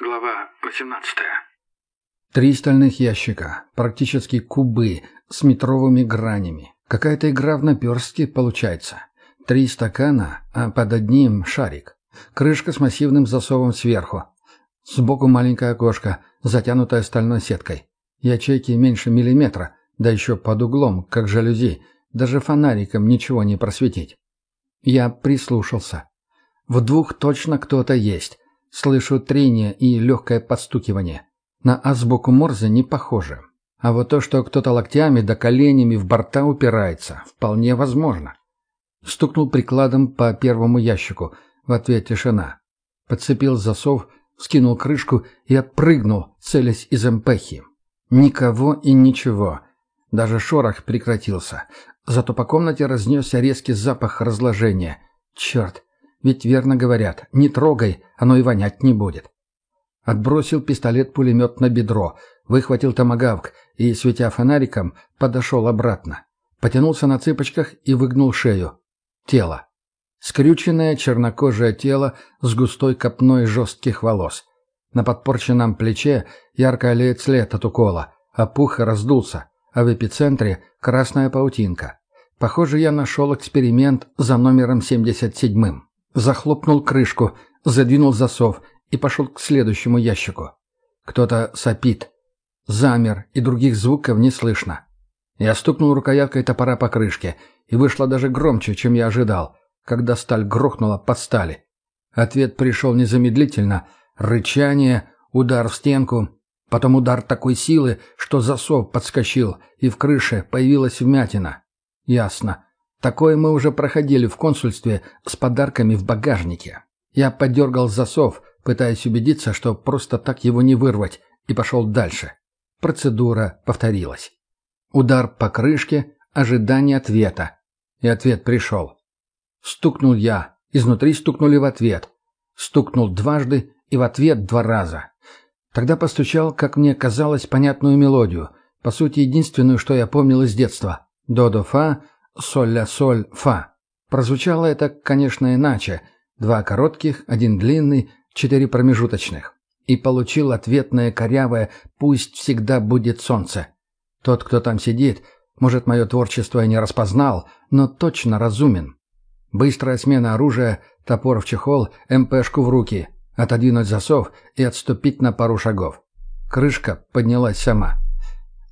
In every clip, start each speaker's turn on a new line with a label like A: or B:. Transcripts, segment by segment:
A: Глава 18.
B: Три стальных ящика, практически кубы, с метровыми гранями. Какая-то игра в наперстки получается. Три стакана, а под одним шарик. Крышка с массивным засовом сверху. Сбоку маленькое окошко, затянутое стальной сеткой. Ячейки меньше миллиметра, да еще под углом, как жалюзи. Даже фонариком ничего не просветить. Я прислушался. В двух точно кто-то есть. Слышу трение и легкое подстукивание. На азбуку Морзе не похоже. А вот то, что кто-то локтями да коленями в борта упирается, вполне возможно. Стукнул прикладом по первому ящику. В ответ тишина. Подцепил засов, скинул крышку и отпрыгнул, целясь из эмпехи. Никого и ничего. Даже шорох прекратился. Зато по комнате разнесся резкий запах разложения. Черт, ведь верно говорят, не трогай, оно и вонять не будет. Отбросил пистолет-пулемет на бедро, выхватил томагавк и, светя фонариком, подошел обратно. Потянулся на цыпочках и выгнул шею. Тело. Скрюченное чернокожее тело с густой копной жестких волос. На подпорченном плече ярко олеет след от укола, а пух раздулся, а в эпицентре красная паутинка. Похоже, я нашел эксперимент за номером 77 захлопнул крышку, задвинул засов и пошел к следующему ящику. Кто-то сопит. Замер, и других звуков не слышно. Я стукнул рукояткой топора по крышке, и вышло даже громче, чем я ожидал, когда сталь грохнула под стали. Ответ пришел незамедлительно. Рычание, удар в стенку, потом удар такой силы, что засов подскочил, и в крыше появилась вмятина. Ясно. Такое мы уже проходили в консульстве с подарками в багажнике. Я подергал засов, пытаясь убедиться, что просто так его не вырвать, и пошел дальше. Процедура повторилась. Удар по крышке, ожидание ответа. И ответ пришел. Стукнул я, изнутри стукнули в ответ. Стукнул дважды и в ответ два раза. Тогда постучал, как мне казалось, понятную мелодию, по сути, единственную, что я помнил из детства. До-до-фа, соль-ля-соль-фа. Прозвучало это, конечно, иначе. Два коротких, один длинный, четыре промежуточных. И получил ответное корявое «пусть всегда будет солнце». Тот, кто там сидит, может, мое творчество и не распознал, но точно разумен. Быстрая смена оружия, топор в чехол, МПшку в руки, отодвинуть засов и отступить на пару шагов. Крышка поднялась сама.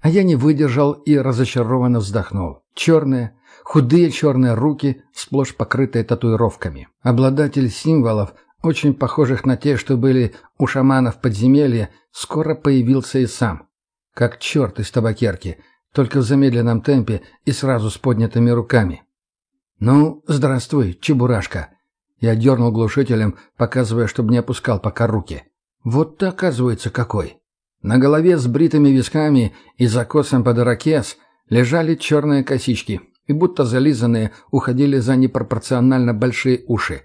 B: А я не выдержал и разочарованно вздохнул. Черные, худые черные руки, сплошь покрытые татуировками. Обладатель символов, очень похожих на те, что были у шаманов подземелья, скоро появился и сам. Как черт из табакерки, только в замедленном темпе и сразу с поднятыми руками. «Ну, здравствуй, чебурашка!» Я дернул глушителем, показывая, чтобы не опускал пока руки. «Вот ты, оказывается, какой!» На голове с бритыми висками и закосом под ирокез лежали черные косички, и будто зализанные уходили за непропорционально большие уши.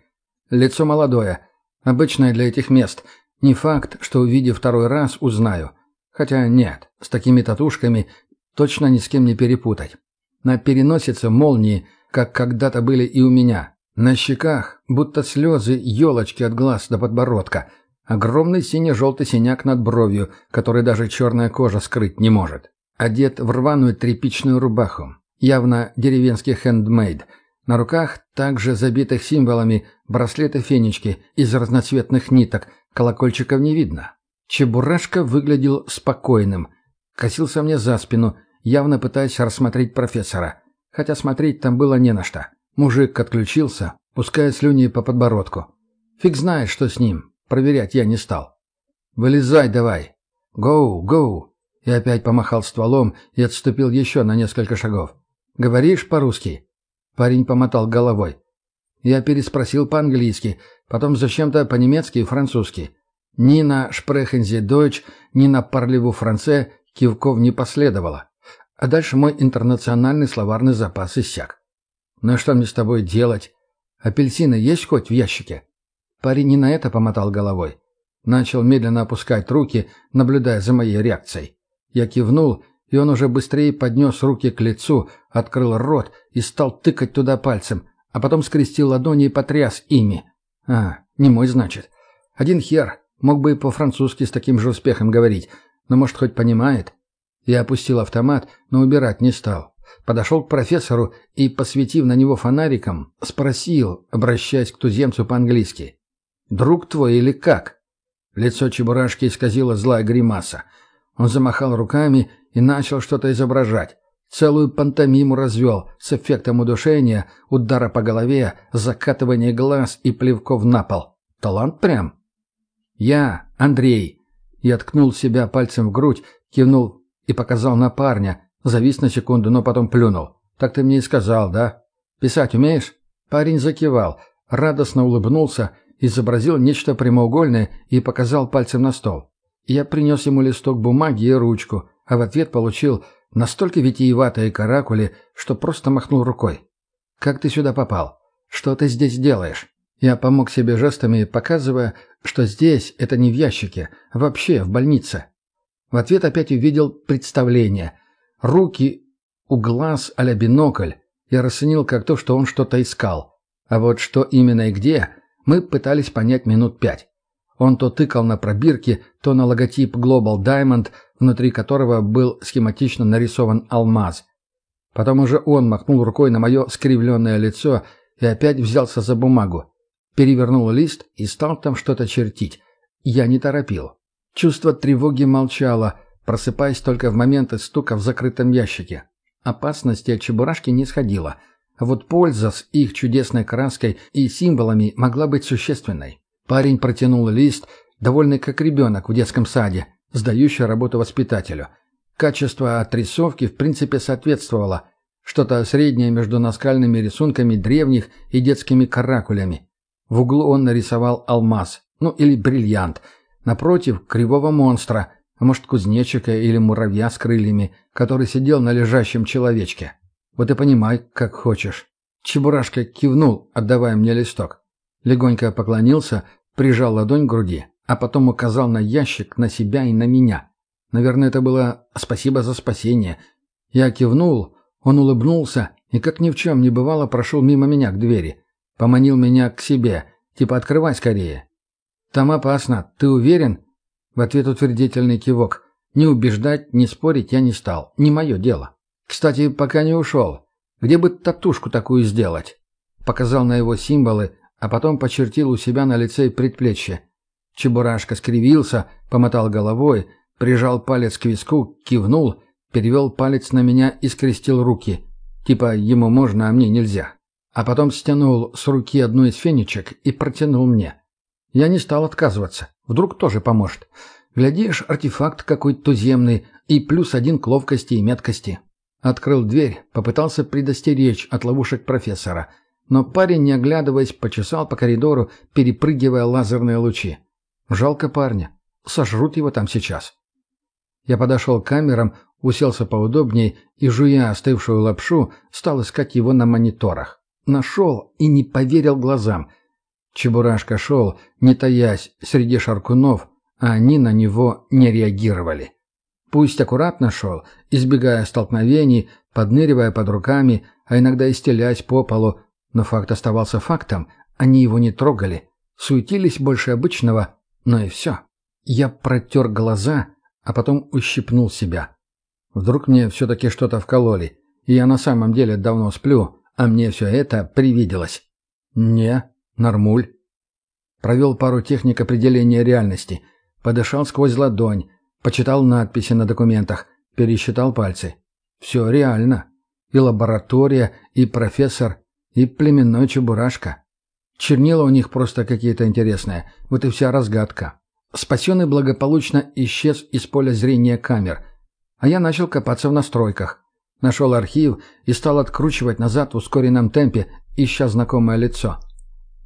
B: Лицо молодое, обычное для этих мест. Не факт, что увидев второй раз, узнаю. Хотя нет, с такими татушками точно ни с кем не перепутать. На переносице молнии, как когда-то были и у меня. На щеках будто слезы елочки от глаз до подбородка – Огромный сине-желтый синяк над бровью, который даже черная кожа скрыть не может. Одет в рваную тряпичную рубаху. Явно деревенский хендмейд. На руках, также забитых символами, браслеты-фенечки из разноцветных ниток. Колокольчиков не видно. Чебурашка выглядел спокойным. Косился мне за спину, явно пытаясь рассмотреть профессора. Хотя смотреть там было не на что. Мужик отключился, пуская слюни по подбородку. Фиг знает, что с ним. Проверять я не стал. «Вылезай давай!» «Гоу, гоу!» И опять помахал стволом и отступил еще на несколько шагов. «Говоришь по-русски?» Парень помотал головой. Я переспросил по-английски, потом зачем-то по-немецки и французски. Ни на «Шпрехензе Дойч», ни на «Парлеву Франце» кивков не последовало. А дальше мой интернациональный словарный запас иссяк. «Ну что мне с тобой делать? Апельсины есть хоть в ящике?» Парень не на это помотал головой. Начал медленно опускать руки, наблюдая за моей реакцией. Я кивнул, и он уже быстрее поднес руки к лицу, открыл рот и стал тыкать туда пальцем, а потом скрестил ладони и потряс ими. А, не мой, значит. Один хер. Мог бы и по-французски с таким же успехом говорить, но, может, хоть понимает. Я опустил автомат, но убирать не стал. Подошел к профессору и, посветив на него фонариком, спросил, обращаясь к туземцу по-английски. «Друг твой или как?» Лицо Чебурашки исказило злая гримаса. Он замахал руками и начал что-то изображать. Целую пантомиму развел с эффектом удушения, удара по голове, закатывания глаз и плевков на пол. Талант прям. «Я, Андрей». Я ткнул себя пальцем в грудь, кивнул и показал на парня. Завис на секунду, но потом плюнул. «Так ты мне и сказал, да? Писать умеешь?» Парень закивал, радостно улыбнулся, изобразил нечто прямоугольное и показал пальцем на стол. Я принес ему листок бумаги и ручку, а в ответ получил Настолько витиеватые каракули, что просто махнул рукой. «Как ты сюда попал? Что ты здесь делаешь?» Я помог себе жестами, показывая, что здесь это не в ящике, вообще в больнице. В ответ опять увидел представление. Руки у глаз а-ля бинокль. Я расценил как то, что он что-то искал. А вот что именно и где, мы пытались понять минут пять. Он то тыкал на пробирки, то на логотип Global Diamond, внутри которого был схематично нарисован алмаз. Потом уже он махнул рукой на мое скривленное лицо и опять взялся за бумагу. Перевернул лист и стал там что-то чертить. Я не торопил. Чувство тревоги молчало, просыпаясь только в моменты стука в закрытом ящике. Опасности от чебурашки не сходило. Вот польза с их чудесной краской и символами могла быть существенной. Парень протянул лист, довольный как ребенок в детском саде, сдающий работу воспитателю. Качество отрисовки в принципе соответствовало. Что-то среднее между наскальными рисунками древних и детскими каракулями. В углу он нарисовал алмаз, ну или бриллиант. Напротив — кривого монстра, может кузнечика или муравья с крыльями, который сидел на лежащем человечке. Вот и понимай, как хочешь. Чебурашка кивнул, отдавая мне листок. Легонько поклонился, прижал ладонь к груди, а потом указал на ящик, на себя и на меня. Наверное, это было «спасибо за спасение». Я кивнул, он улыбнулся и, как ни в чем не бывало, прошел мимо меня к двери. Поманил меня к себе, типа «открывай скорее». «Там опасно, ты уверен?» В ответ утвердительный кивок. Не убеждать, не спорить я не стал. Не мое дело. Кстати, пока не ушел. Где бы татушку такую сделать? Показал на его символы, а потом почертил у себя на лице и предплечье. Чебурашка скривился, помотал головой, прижал палец к виску, кивнул, перевел палец на меня и скрестил руки. Типа ему можно, а мне нельзя. А потом стянул с руки одну из фенечек и протянул мне. Я не стал отказываться. Вдруг тоже поможет. Глядишь, артефакт какой-то туземный и плюс один к ловкости и меткости. Открыл дверь, попытался предостеречь от ловушек профессора — но парень, не оглядываясь, почесал по коридору, перепрыгивая лазерные лучи. Жалко парня. Сожрут его там сейчас. Я подошел к камерам, уселся поудобней и, жуя остывшую лапшу, стал искать его на мониторах. Нашел и не поверил глазам. Чебурашка шел, не таясь, среди шаркунов, а они на него не реагировали. Пусть аккуратно шел, избегая столкновений, подныривая под руками, а иногда и стелясь по полу, но факт оставался фактом, они его не трогали, суетились больше обычного, но и все. Я протер глаза, а потом ущипнул себя. Вдруг мне все-таки что-то вкололи, и я на самом деле давно сплю, а мне все это привиделось. Не, нормуль. Провел пару техник определения реальности, подышал сквозь ладонь, почитал надписи на документах, пересчитал пальцы. Все реально. И лаборатория, и профессор, и племенной чебурашка. Чернила у них просто какие-то интересные. Вот и вся разгадка. Спасенный благополучно исчез из поля зрения камер. А я начал копаться в настройках. Нашел архив и стал откручивать назад в ускоренном темпе, ища знакомое лицо.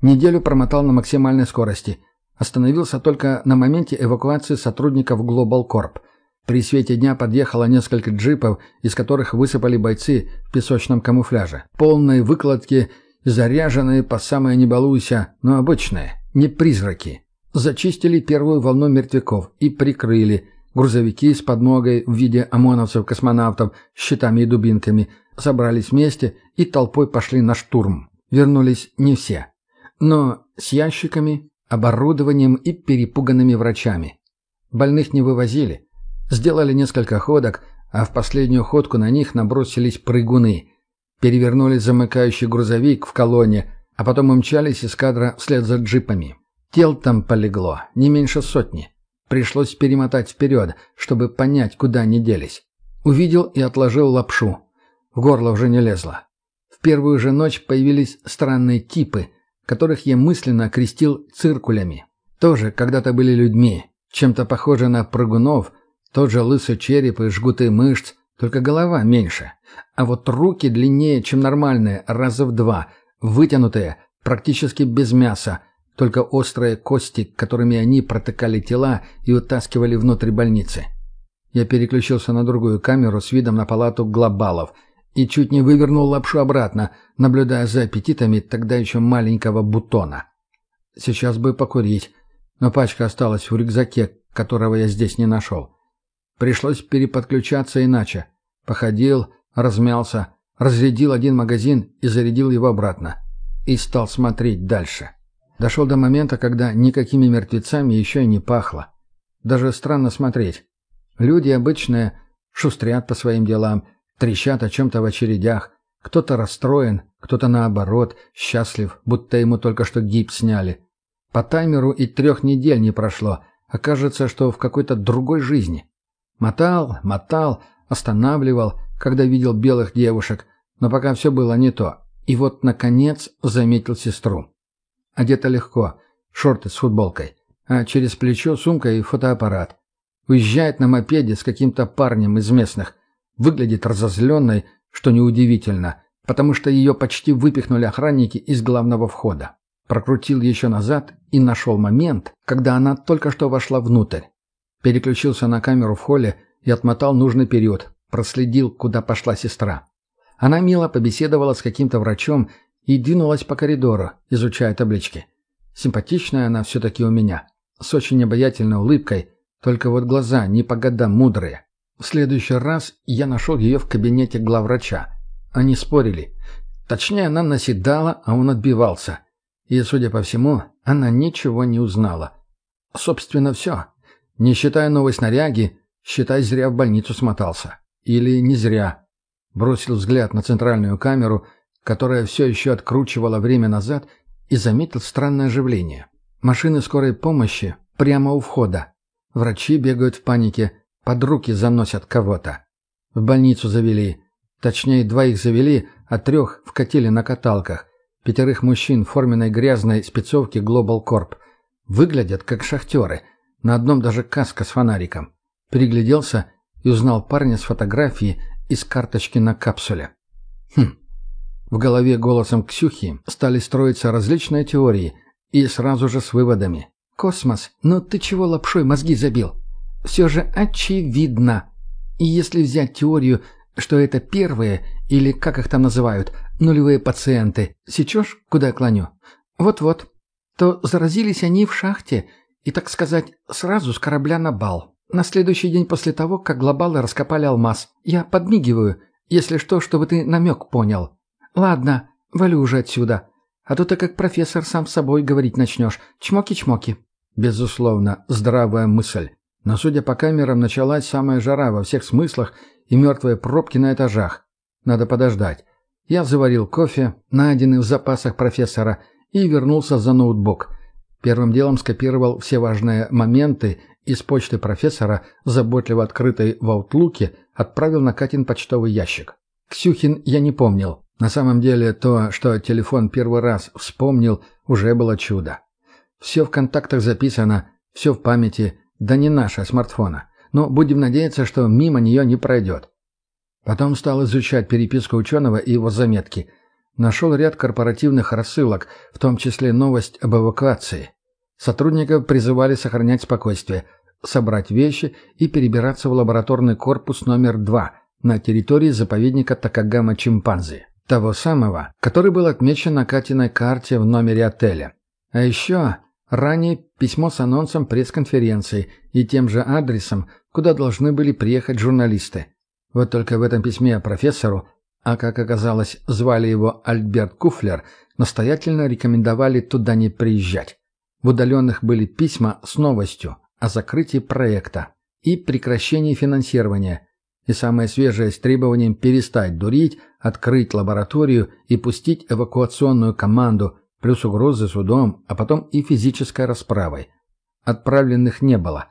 B: Неделю промотал на максимальной скорости. Остановился только на моменте эвакуации сотрудников Global Corp – при свете дня подъехало несколько джипов, из которых высыпали бойцы в песочном камуфляже. Полные выкладки, заряженные по самое не балуйся, но обычные, не призраки. Зачистили первую волну мертвяков и прикрыли. Грузовики с подмогой в виде ОМОНовцев-космонавтов с щитами и дубинками собрались вместе и толпой пошли на штурм. Вернулись не все. Но с ящиками оборудованием и перепуганными врачами. Больных не вывозили. Сделали несколько ходок, а в последнюю ходку на них набросились прыгуны. Перевернули замыкающий грузовик в колонне, а потом умчались из кадра вслед за джипами. Тел там полегло, не меньше сотни. Пришлось перемотать вперед, чтобы понять, куда они делись. Увидел и отложил лапшу. В горло уже не лезло. В первую же ночь появились странные типы, которых я мысленно окрестил циркулями. Тоже когда-то были людьми, чем-то похожи на прыгунов, тот же лысый череп и жгуты мышц, только голова меньше. А вот руки длиннее, чем нормальные, раза в два, вытянутые, практически без мяса, только острые кости, которыми они протыкали тела и утаскивали внутрь больницы. Я переключился на другую камеру с видом на палату глобалов и чуть не вывернул лапшу обратно, наблюдая за аппетитами тогда еще маленького бутона. Сейчас бы покурить, но пачка осталась в рюкзаке, которого я здесь не нашел. Пришлось переподключаться иначе. Походил, размялся, разрядил один магазин и зарядил его обратно. И стал смотреть дальше. Дошел до момента, когда никакими мертвецами еще и не пахло. Даже странно смотреть. Люди обычные шустрят по своим делам, трещат о чем-то в очередях. Кто-то расстроен, кто-то наоборот, счастлив, будто ему только что гипс сняли. По таймеру и трех недель не прошло, а кажется, что в какой-то другой жизни. Мотал, мотал, останавливал, когда видел белых девушек, но пока все было не то. И вот, наконец, заметил сестру. Одета легко, шорты с футболкой, а через плечо сумка и фотоаппарат. Уезжает на мопеде с каким-то парнем из местных. Выглядит разозленной, что неудивительно, потому что ее почти выпихнули охранники из главного входа. Прокрутил еще назад и нашел момент, когда она только что вошла внутрь. Переключился на камеру в холле и отмотал нужный период, проследил, куда пошла сестра. Она мило побеседовала с каким-то врачом и двинулась по коридору, изучая таблички. Симпатичная она все-таки у меня, с очень обаятельной улыбкой, только вот глаза не по годам мудрые. В следующий раз я нашел ее в кабинете главврача. Они спорили. Точнее, она наседала, а он отбивался. И, судя по всему, она ничего не узнала. Собственно, все. Не считая новой снаряги, считай, зря в больницу смотался. Или не зря. Бросил взгляд на центральную камеру которая все еще откручивала время назад, и заметил странное оживление. Машины скорой помощи прямо у входа. Врачи бегают в панике, под руки заносят кого-то. В больницу завели. Точнее, двоих завели, а трех вкатили на каталках. Пятерых мужчин в форменной грязной спецовке Global Corp. Выглядят как шахтеры. На одном даже каска с фонариком. Пригляделся и узнал парня с фотографии из карточки на капсуле. Хм, в голове голосом Ксюхи стали строиться различные теории, и сразу же с выводами. «Космос, ну ты чего лапшой мозги забил? Все же очевидно. И если взять теорию, что это первые, или как их там называют, нулевые пациенты, сечешь, куда я клоню? Вот-вот. То заразились они в шахте, и, так сказать, сразу с корабля на бал. На следующий день после того, как глобалы раскопали алмаз. Я подмигиваю, если что, чтобы ты намек понял. «Ладно, валю уже отсюда. А то ты как профессор сам с собой говорить начнешь. Чмоки-чмоки». Безусловно, здравая мысль. Но, судя по камерам, началась самая жара во всех смыслах и мертвые пробки на этажах. Надо подождать. Я заварил кофе, найденный в запасах профессора, и вернулся за ноутбук. Первым делом скопировал все важные моменты из почты профессора, заботливо открытой в аутлуке, отправил на Катин почтовый ящик. Ксюхин я не помнил. На самом деле то, что телефон первый раз вспомнил, уже было чудо. Все в контактах записано, все в памяти, да не наша смартфона. Но будем надеяться, что мимо нее не пройдет. Потом стал изучать переписку ученого и его заметки. Нашел ряд корпоративных рассылок, в том числе новость об эвакуации. Сотрудников призывали сохранять спокойствие, собрать вещи и перебираться в лабораторный корпус номер два на территории заповедника Такагама-Чимпанзе. Того самого, который был отмечен на Катиной карте в номере отеля. А еще ранее письмо с анонсом пресс-конференции и тем же адресом, куда должны были приехать журналисты. Вот только в этом письме профессору, а как оказалось, звали его Альберт Куфлер, настоятельно рекомендовали туда не приезжать. В удаленных были письма с новостью о закрытии проекта и прекращении финансирования, и самое свежее с требованием перестать дурить, открыть лабораторию и пустить эвакуационную команду, плюс угрозы судом, а потом и физической расправой. Отправленных не было.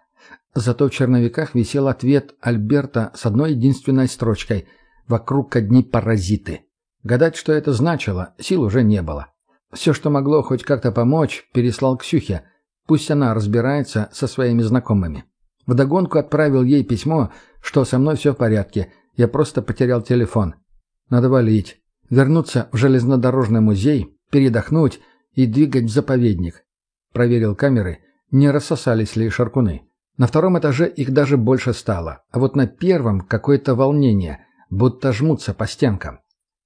B: Зато в черновиках висел ответ Альберта с одной единственной строчкой «Вокруг одни паразиты». Гадать, что это значило, сил уже не было. Все, что могло хоть как-то помочь, переслал Ксюхе. Пусть она разбирается со своими знакомыми. Вдогонку отправил ей письмо, что со мной все в порядке, я просто потерял телефон. Надо валить, вернуться в железнодорожный музей, передохнуть и двигать в заповедник. Проверил камеры, не рассосались ли шаркуны. На втором этаже их даже больше стало, а вот на первом какое-то волнение, будто жмутся по стенкам.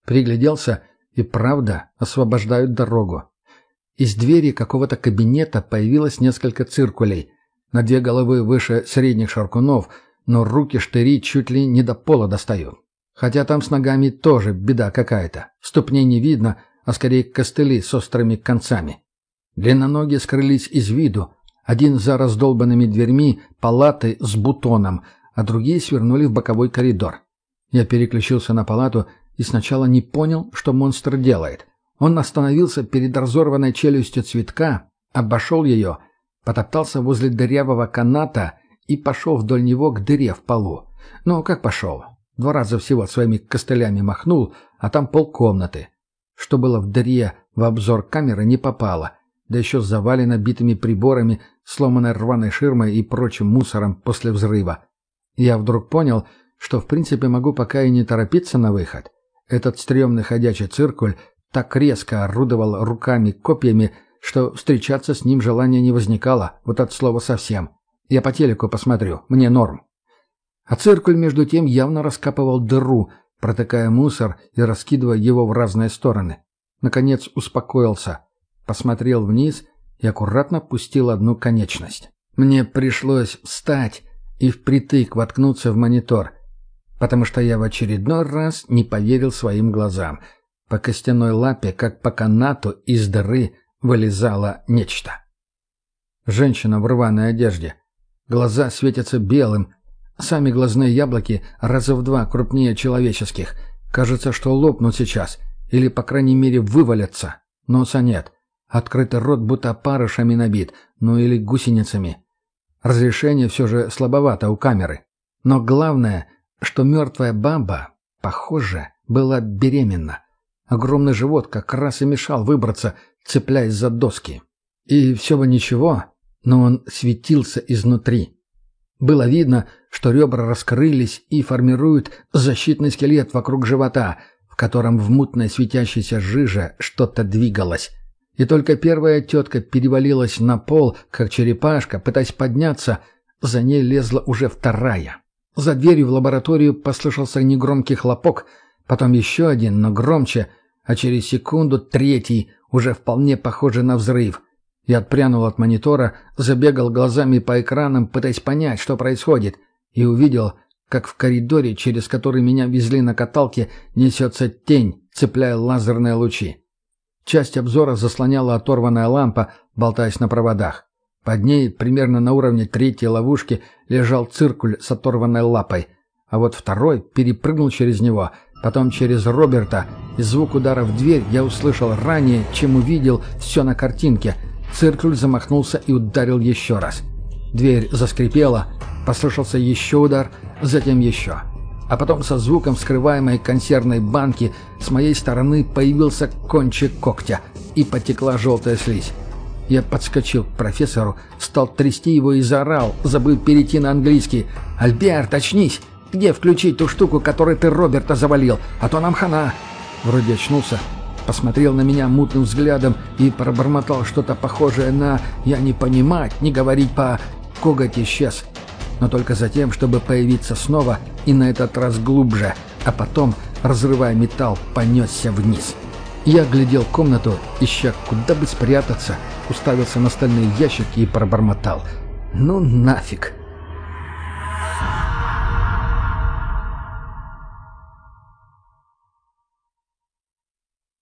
B: Пригляделся — и правда освобождают дорогу. Из двери какого-то кабинета появилось несколько циркулей. На две головы выше средних шаркунов, но руки штыри чуть ли не до пола достают. Хотя там с ногами тоже беда какая-то. Ступней не видно, а скорее костыли с острыми концами. Длинноногие скрылись из виду. Один за раздолбанными дверьми палаты с бутоном, а другие свернули в боковой коридор. Я переключился на палату и сначала не понял, что монстр делает. Он остановился перед разорванной челюстью цветка, обошел ее, потоптался возле дырявого каната и пошел вдоль него к дыре в полу. Ну, как пошел? Два раза всего своими костылями махнул, а там полкомнаты. Что было в дыре, в обзор камеры не попало, да еще завалено битыми приборами, сломанной рваной ширмой и прочим мусором после взрыва. Я вдруг понял, что в принципе могу пока и не торопиться на выход. Этот стрёмный ходячий циркуль так резко орудовал руками-копьями, что встречаться с ним желания не возникало, вот от слова совсем. Я по телеку посмотрю, мне норм. А циркуль, между тем, явно раскапывал дыру, протыкая мусор и раскидывая его в разные стороны. Наконец успокоился, посмотрел вниз и аккуратно пустил одну конечность. Мне пришлось встать и впритык воткнуться в монитор, потому что я в очередной раз не поверил своим глазам. По костяной лапе, как по канату, из дыры вылезало нечто. Женщина в рваной одежде. Глаза светятся белым. Сами глазные яблоки раза в два крупнее человеческих. Кажется, что лопнут сейчас. Или, по крайней мере, вывалятся. Носа нет. Открытый рот будто парышами набит. Ну или гусеницами. Разрешение все же слабовато у камеры. Но главное — что мертвая баба, похоже, была беременна. Огромный живот как раз и мешал выбраться, цепляясь за доски. И все бы ничего, но он светился изнутри. Было видно, что ребра раскрылись и формируют защитный скелет вокруг живота, в котором в мутной светящейся жиже что-то двигалось. И только первая тетка перевалилась на пол, как черепашка, пытаясь подняться, за ней лезла уже вторая. За дверью в лабораторию послышался негромкий хлопок, потом еще один, но громче, а через секунду третий, уже вполне похожий на взрыв. Я отпрянул от монитора, забегал глазами по экранам, пытаясь понять, что происходит, и увидел, как в коридоре, через который меня везли на каталке, несется тень, цепляя лазерные лучи. Часть обзора заслоняла оторванная лампа, болтаясь на проводах. Под ней, примерно на уровне третьей ловушки, лежал циркуль с оторванной лапой, а вот второй перепрыгнул через него, потом через Роберта, и звук удара в дверь я услышал ранее, чем увидел все на картинке. Циркуль замахнулся и ударил еще раз. Дверь заскрипела, послышался еще удар, затем еще. А потом со звуком вскрываемой консервной банки с моей стороны появился кончик когтя, и потекла желтая слизь. Я подскочил к профессору, стал трясти его и заорал, забыл перейти на английский. «Альберт, очнись! Где включить ту штуку, которой ты Роберта завалил? А то нам хана!» Вроде очнулся, посмотрел на меня мутным взглядом и пробормотал что-то похожее на «я не понимать, не говорить по...» Коготь исчез, но только затем, чтобы появиться снова и на этот раз глубже, а потом, разрывая металл, понесся вниз. Я глядел комнату, ища, куда бы спрятаться, уставился на стальные ящики и пробормотал. «Ну нафиг!»